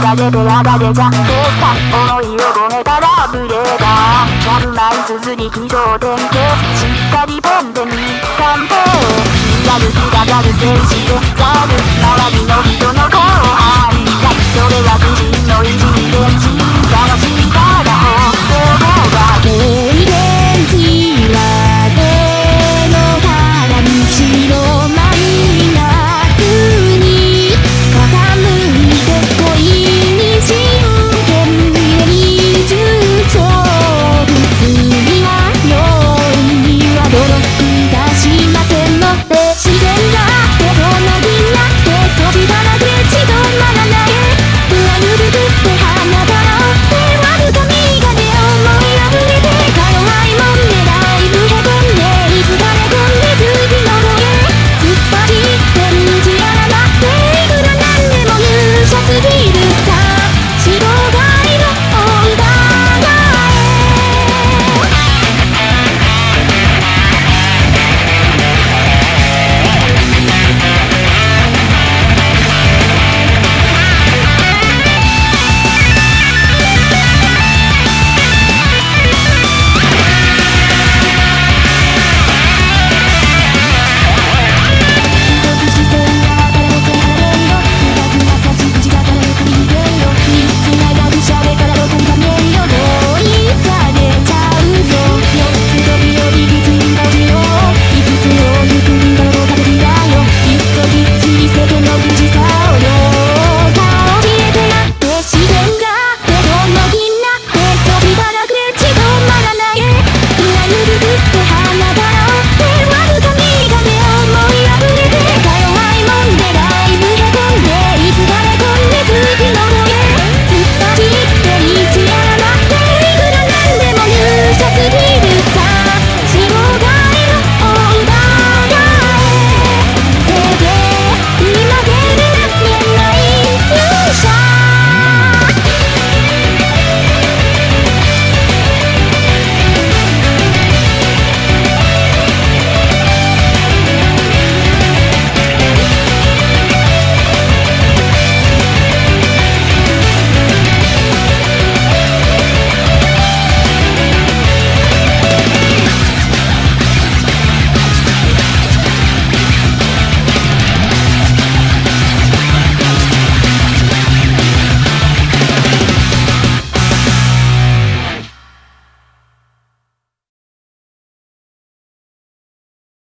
がれてやがれちゃってさ思いを込めたラブレー。ダー100枚綴り気象点結しっかりペンで見たんでリアル気がざる静止で。